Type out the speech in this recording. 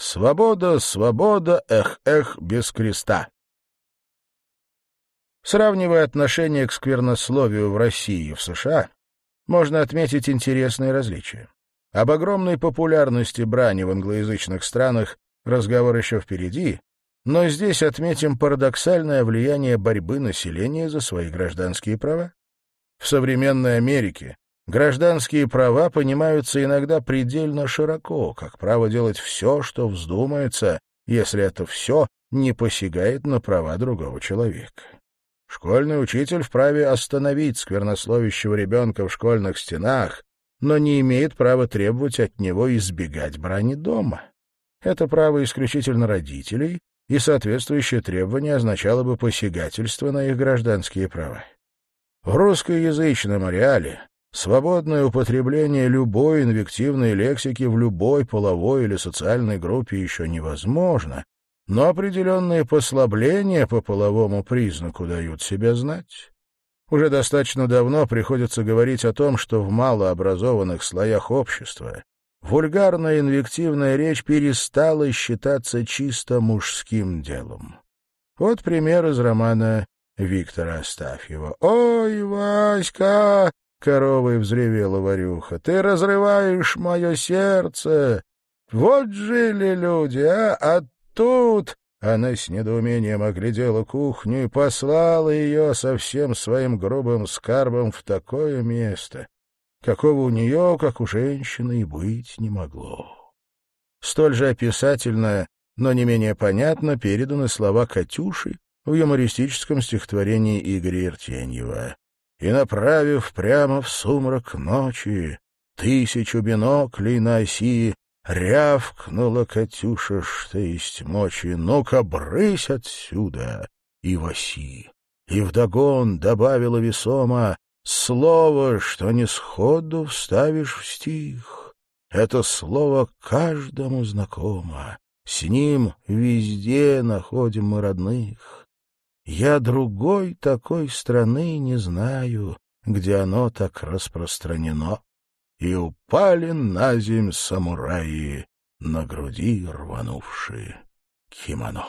Свобода, свобода, эх-эх, без креста. Сравнивая отношение к сквернословию в России и в США, можно отметить интересные различия. Об огромной популярности брани в англоязычных странах разговор еще впереди, но здесь отметим парадоксальное влияние борьбы населения за свои гражданские права. В современной Америке гражданские права понимаются иногда предельно широко, как право делать все, что вздумается, если это все не посягает на права другого человека. Школьный учитель вправе остановить сквернословящего ребенка в школьных стенах, но не имеет права требовать от него избегать брани дома. Это право исключительно родителей, и соответствующее требование означало бы посягательство на их гражданские права. В русскоязычном реале свободное употребление любой инвективной лексики в любой половой или социальной группе еще невозможно, но определенные послабления по половому признаку дают себя знать. Уже достаточно давно приходится говорить о том, что в малообразованных слоях общества вульгарная инвективная речь перестала считаться чисто мужским делом. Вот пример из романа Виктора Астафьева. «Ой, Васька!» — коровой взревела Варюха. «Ты разрываешь мое сердце! Вот жили люди, а, а тут...» Она с недоумением оглядела кухню и послала ее со всем своим грубым скарбом в такое место, какого у нее, как у женщины, и быть не могло. Столь же описательно, но не менее понятно переданы слова Катюши в юмористическом стихотворении Игоря Иртеньева. «И, направив прямо в сумрак ночи тысячу биноклей на оси, Рявкнула Катюша, что есть мочи. Ну-ка, брысь отсюда, и воси. И вдогон добавила весомо слово, что не сходу вставишь в стих. Это слово каждому знакомо. С ним везде находим мы родных. Я другой такой страны не знаю, где оно так распространено и упали на земь самураи, на груди рванувшие кимоно.